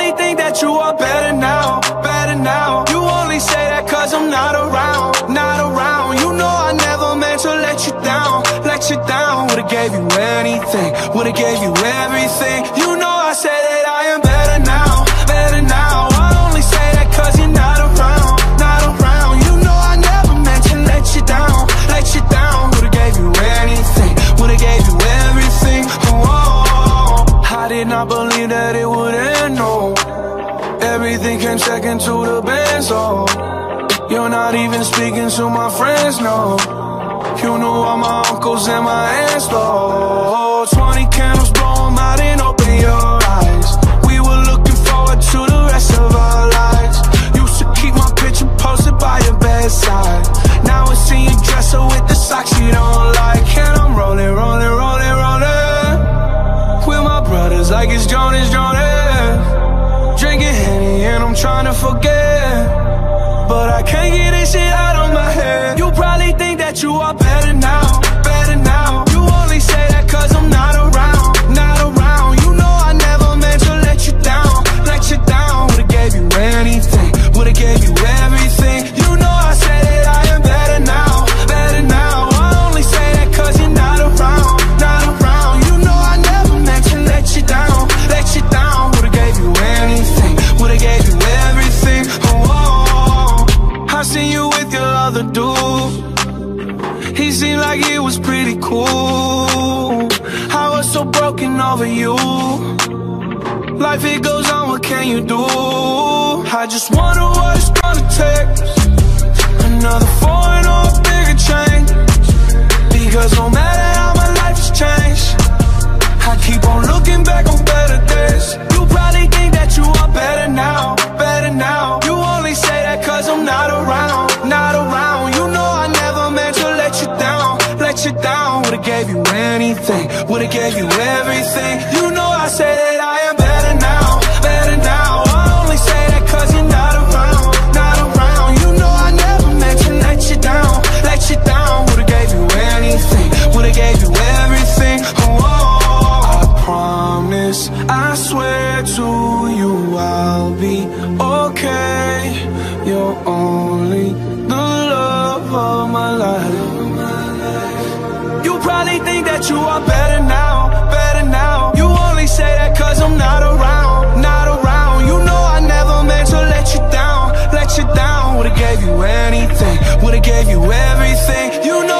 probably think that you are better now, better now. You only say that cause I'm not around, not around. You know I never meant to let you down, let you down. Would've gave you anything, would've gave you everything. You know I said that I am better now, better now. I only say that cause you're not around, not around. You know I never meant to let you down, let you down. Would've gave you anything, would've gave you everything. Oh, oh, oh. I did not believe that it would end, came second to the best, oh. You're not even speaking to my friends, no. You know all my uncles and my aunts, though. 20 candles, blow 'em out and open your eyes. We were looking forward to the rest of our lives. Used to keep my picture posted by your bedside. Now I see you dresser with the socks you don't like. And I'm rolling, rolling, rolling, rolling. With my brothers like it's Jonas, Jonas. And I'm trying to forget. But I can't get this shit out of my head. You probably think that you are seen you with your other dude. He seemed like he was pretty cool. I was so broken over you. Life it goes on, what can you do? I just wonder what it's gonna take. Another foreign or a bigger change. Because no let you down. Would've gave you anything, would've gave you everything. You know I say that I am better now, better now. I only say that cause you're not around, not around. You know I never meant to let you down, let you down. Would've gave you anything, would've gave you everything. Oh. I promise, I swear to you I'll be okay. You're only probably think that you are better now, better now. You only say that cause I'm not around, not around. You know I never meant to let you down, let you down. Would've gave you anything, would've gave you everything. You know